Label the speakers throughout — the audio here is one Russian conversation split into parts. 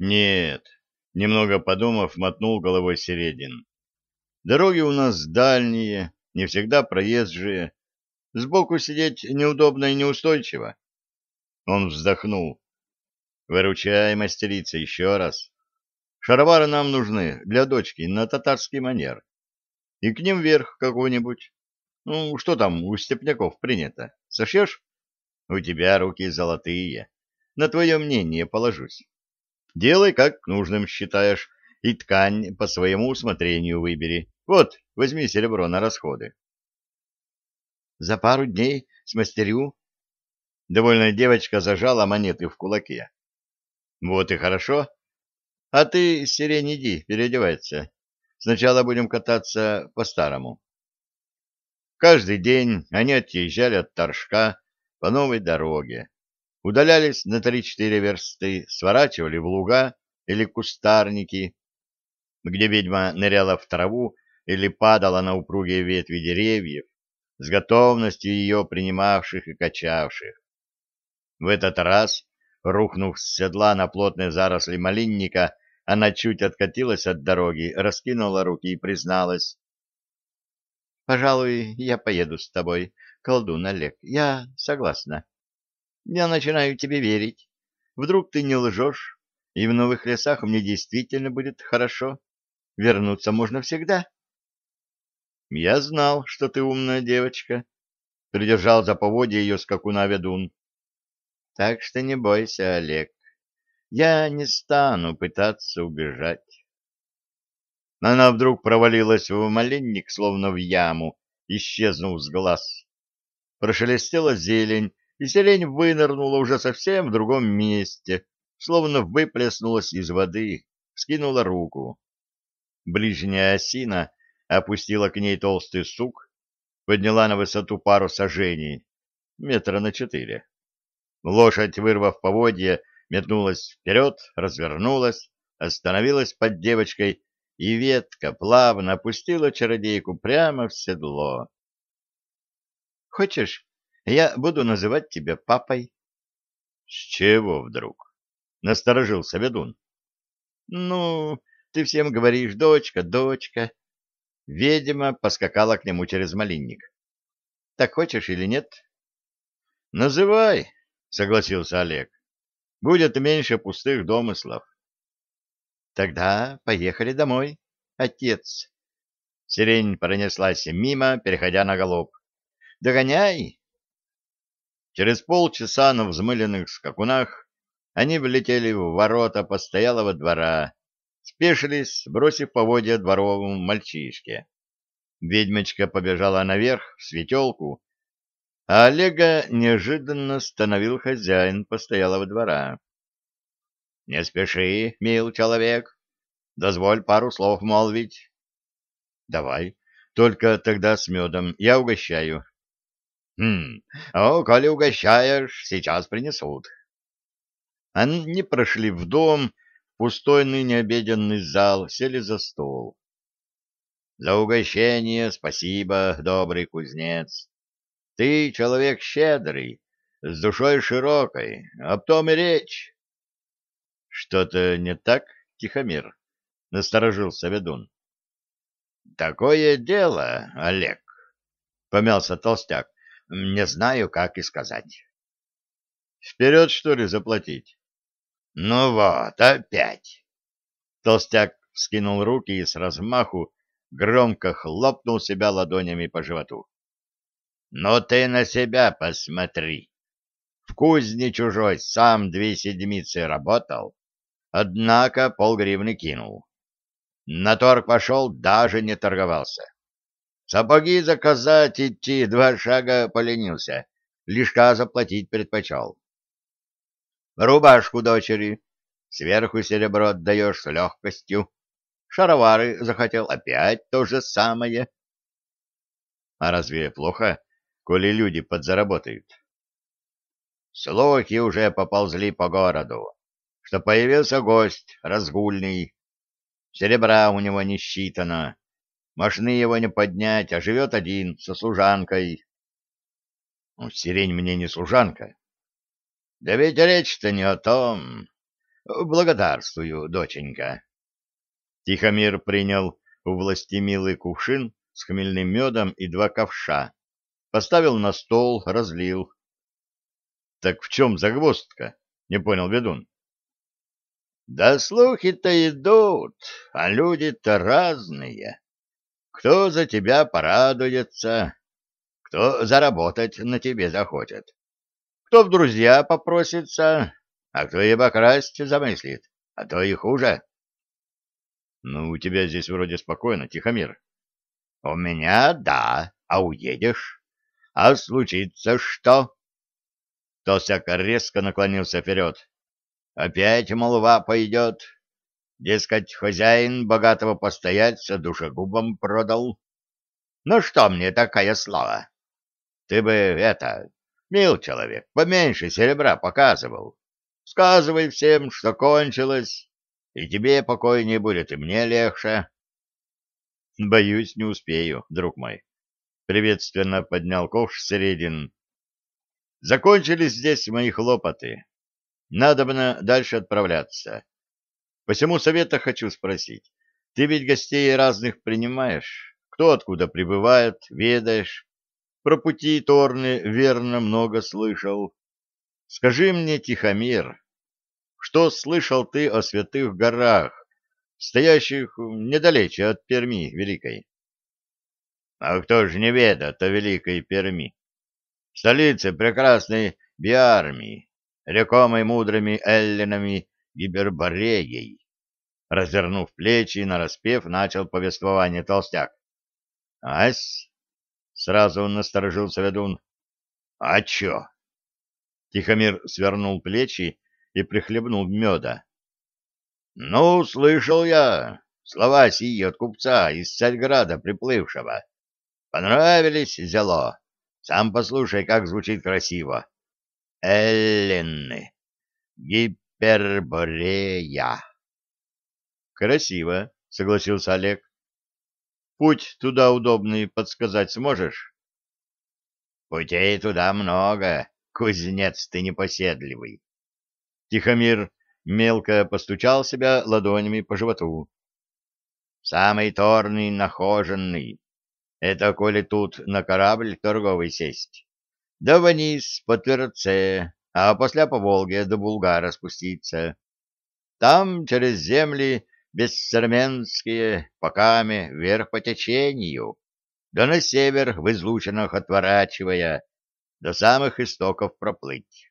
Speaker 1: Нет, немного подумав, мотнул головой Середин. Дороги у нас дальние, не всегда проезжие. Сбоку сидеть неудобно и неустойчиво. Он вздохнул. Выручай, мастерица, еще раз. Шаровары нам нужны для дочки на татарский манер. И к ним верх какой-нибудь. Ну, что там у степняков принято? Сошьешь? У тебя руки золотые. На твое мнение положусь. Делай, как нужным считаешь, и ткань по своему усмотрению выбери. Вот, возьми серебро на расходы. За пару дней смастерю. Довольная девочка зажала монеты в кулаке. Вот и хорошо. А ты, сирень, иди, переодевайся. Сначала будем кататься по-старому. Каждый день они отъезжали от Торжка по новой дороге, удалялись на три-четыре версты, сворачивали в луга или кустарники, где ведьма ныряла в траву или падала на упругие ветви деревьев, с готовностью ее принимавших и качавших. В этот раз, рухнув с седла на плотные заросли малинника, она чуть откатилась от дороги, раскинула руки и призналась. — Пожалуй, я поеду с тобой, колдун Олег. Я согласна. Я начинаю тебе верить. Вдруг ты не лжешь, и в новых лесах мне действительно будет хорошо. Вернуться можно всегда. — Я знал, что ты умная девочка, — придержал за поводья ее скакуна ведун. — Так что не бойся, Олег. Я не стану пытаться убежать. Она вдруг провалилась в маленник, словно в яму, исчезнув с глаз. Прошелестела зелень, и сирень вынырнула уже совсем в другом месте, словно выплеснулась из воды, скинула руку. Ближняя осина опустила к ней толстый сук, подняла на высоту пару сажений, метра на четыре. Лошадь, вырвав поводья, метнулась вперед, развернулась, остановилась под девочкой, и ветка плавно опустила чародейку прямо в седло. — Хочешь, я буду называть тебя папой. — С чего вдруг? — насторожился ведун. — Ну, ты всем говоришь «дочка, дочка». Ведьма поскакала к нему через малинник. — Так хочешь или нет? — Называй, — согласился Олег. — Будет меньше пустых домыслов. — Тогда поехали домой, отец. Сирень пронеслась мимо, переходя на галоп. — Догоняй! Через полчаса на взмыленных скакунах они влетели в ворота постоялого двора, спешились, бросив поводья дворовому мальчишке. Ведьмочка побежала наверх в светелку, а Олега неожиданно остановил хозяин постоялого двора. — Не спеши, мил человек, дозволь пару слов молвить. — Давай, только тогда с медом, я угощаю. Хм, о, коли угощаешь, сейчас принесут. Они прошли в дом, пустой ныне обеденный зал, сели за стол. За угощение спасибо, добрый кузнец. Ты человек щедрый, с душой широкой, об том и речь. Что-то не так, Тихомир? Насторожился ведун. Такое дело, Олег, помялся толстяк. Не знаю, как и сказать. Вперед, что ли, заплатить? Ну вот, опять. Толстяк вскинул руки и с размаху громко хлопнул себя ладонями по животу. Но ты на себя посмотри. В кузне чужой сам две седмицы работал, однако полгривны кинул. На торг пошел, даже не торговался. Сапоги заказать идти два шага поленился, лишка заплатить предпочел. Рубашку дочери сверху серебро отдаешь с легкостью. Шаровары захотел опять то же самое. А разве плохо, коли люди подзаработают? Слухи уже поползли по городу, что появился гость разгульный. Серебра у него не считано Машины его не поднять, а живет один, со служанкой. Ну, сирень мне не служанка. Да ведь речь-то не о том. Благодарствую, доченька. Тихомир принял у властемилый кувшин с хмельным медом и два ковша, поставил на стол, разлил. — Так в чем загвоздка? — не понял ведун. — Да слухи-то идут, а люди-то разные. Кто за тебя порадуется, кто заработать на тебе захочет, кто в друзья попросится, а кто и обокрасть замыслит, а то и хуже. — Ну, у тебя здесь вроде спокойно, Тихомир. — У меня — да, а уедешь? А случится что? Толстяк резко наклонился вперед. — Опять молва пойдет. Дескать, хозяин богатого постояльца душегубом продал. Ну что мне такая слава? Ты бы это, мил человек, поменьше серебра показывал. Сказывай всем, что кончилось, и тебе покойнее будет, и мне легче. Боюсь, не успею, друг мой. Приветственно поднял ковш Середин. Закончились здесь мои хлопоты. Надо бы дальше отправляться. Посему совета хочу спросить. Ты ведь гостей разных принимаешь? Кто откуда прибывает, ведаешь? Про пути Торны верно много слышал. Скажи мне, Тихомир, что слышал ты о святых горах, стоящих недалече от Перми Великой? А кто ж не ведает о Великой Перми? Столице прекрасной Биармии, рекомой мудрыми эллинами Гибербореей. Развернув плечи, нараспев, начал повествование толстяк. — Ась, Сразу он насторожился ведун. — А чё? Тихомир свернул плечи и прихлебнул меда. — Ну, слышал я слова сии от купца из Царьграда приплывшего. Понравились, зело. Сам послушай, как звучит красиво. Эллины. Гиперборея. Красиво, согласился Олег. Путь туда удобный подсказать сможешь? Путей туда много, кузнец ты непоседливый. Тихомир мелко постучал себя ладонями по животу. Самый торный, нахоженный. Это коли тут на корабль торговый сесть. Да вниз по Тверце, а после по Волге до Булгара спуститься. Там через земли бессерменские, поками вверх по течению, да на север в излучинах отворачивая, до самых истоков проплыть.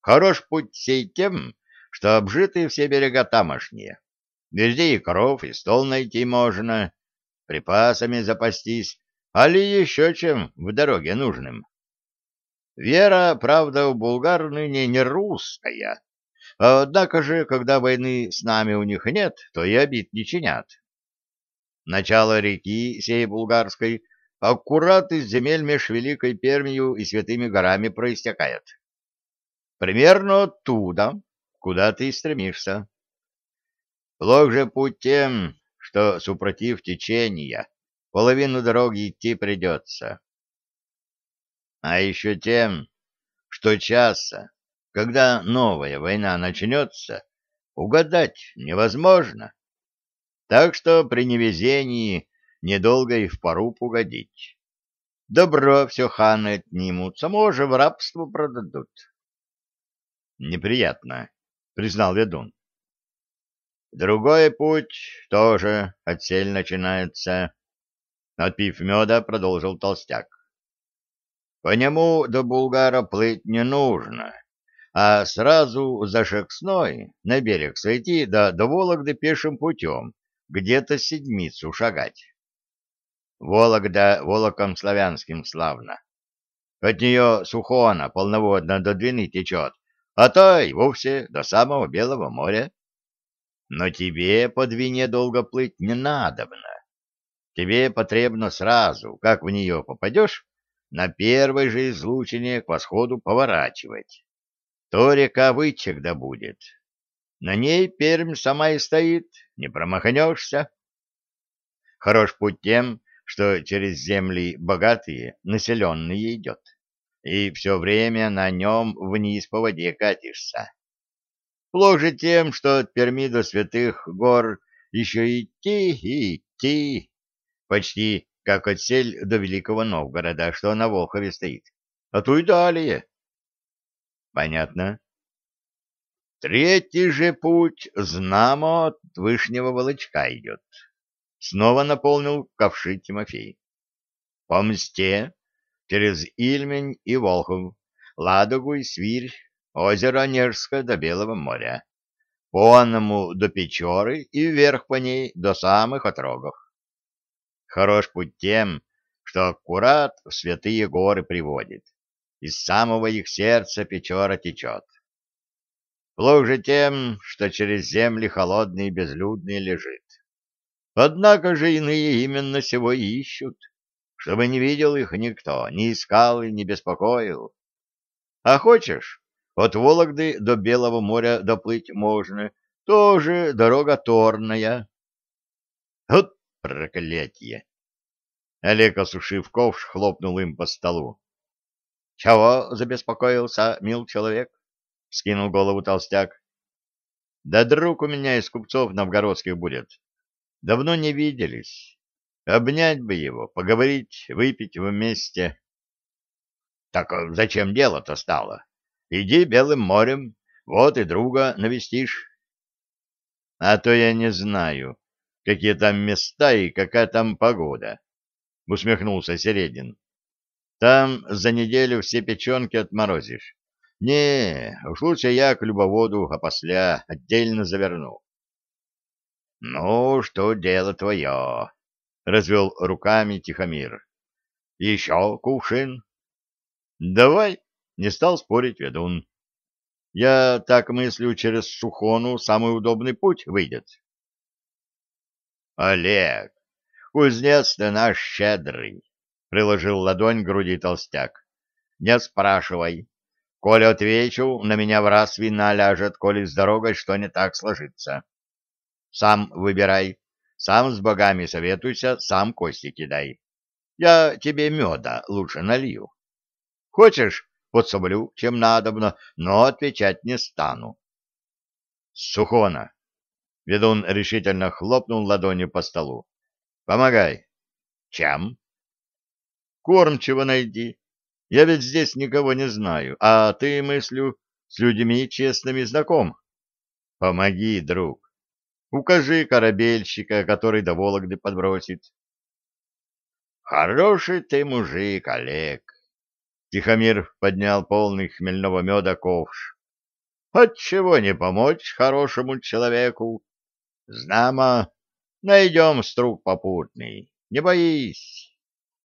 Speaker 1: Хорош путь сей тем, что обжиты все берега тамошние. Везде и коров, и стол найти можно, припасами запастись, али еще чем в дороге нужным. Вера, правда, у булгар ныне не русская, Однако же, когда войны с нами у них нет, то и обид не чинят. Начало реки сей булгарской аккурат из земель меж Великой Пермию и Святыми горами проистекает. Примерно оттуда, куда ты стремишься. Плох же путь тем, что, супротив течения, половину дороги идти придется. А еще тем, что часа когда новая война начнется, угадать невозможно. Так что при невезении недолго и в пару угодить. Добро все ханы отнимут, само же в рабство продадут. Неприятно, признал ведун. Другой путь тоже отсель начинается. Отпив меда, продолжил толстяк. По нему до Булгара плыть не нужно а сразу за Шексной на берег сойти да до Вологды пешим путем, где-то седмицу шагать. Вологда Волоком славянским славно. От нее Сухона полноводно до Двины течет, а то и вовсе до самого Белого моря. Но тебе по Двине долго плыть не надобно. Тебе потребно сразу, как в нее попадешь, на первой же излучине к восходу поворачивать то река Вычегда будет. На ней Пермь сама и стоит, не промахнешься. Хорош путь тем, что через земли богатые, населенные идет, и все время на нем вниз по воде катишься. Плохо тем, что от Перми до Святых гор еще идти и идти, почти как от сель до Великого Новгорода, что на Волхове стоит, а то и далее. Понятно. Третий же путь знамо от Вышнего Волочка идет. Снова наполнил ковши Тимофей. По мсте через Ильмень и Волхов, Ладогу и Свирь, озеро Онежское до Белого моря, по Анному до Печоры и вверх по ней до самых отрогов. Хорош путь тем, что аккурат в святые горы приводит. Из самого их сердца Печора течет. Плох же тем, что через земли холодные и безлюдные лежит. Однако же иные именно сего ищут, чтобы не видел их никто, не искал и не беспокоил. А хочешь, от Вологды до Белого моря доплыть можно, тоже дорога торная. Проклятие! Олег, осушив ковш, хлопнул им по столу. — Чего забеспокоился, мил человек? — скинул голову толстяк. — Да друг у меня из купцов новгородских будет. Давно не виделись. Обнять бы его, поговорить, выпить вместе. — Так зачем дело-то стало? Иди белым морем, вот и друга навестишь. — А то я не знаю, какие там места и какая там погода, — усмехнулся Середин. — Там за неделю все печенки отморозишь. Не, уж лучше я к любоводу, а после отдельно заверну. — Ну, что дело твое? — развел руками Тихомир. — Еще кувшин? — Давай, — не стал спорить ведун. — Я так мыслю, через Сухону самый удобный путь выйдет. — Олег, кузнец ты наш щедрый, — приложил ладонь к груди толстяк. — Не спрашивай. Коли отвечу, на меня в раз вина ляжет, коли с дорогой что не так сложится. Сам выбирай, сам с богами советуйся, сам кости кидай. Я тебе меда лучше налью. Хочешь, подсоблю, чем надобно, но отвечать не стану. Сухона. Ведун решительно хлопнул ладонью по столу. Помогай. Чем? Кормчего найди. Я ведь здесь никого не знаю, а ты, мыслю, с людьми честными знаком. Помоги, друг. Укажи корабельщика, который до Вологды подбросит. Хороший ты мужик, Олег. Тихомир поднял полный хмельного меда ковш. Отчего не помочь хорошему человеку? Знамо, найдем струк попутный, не боись.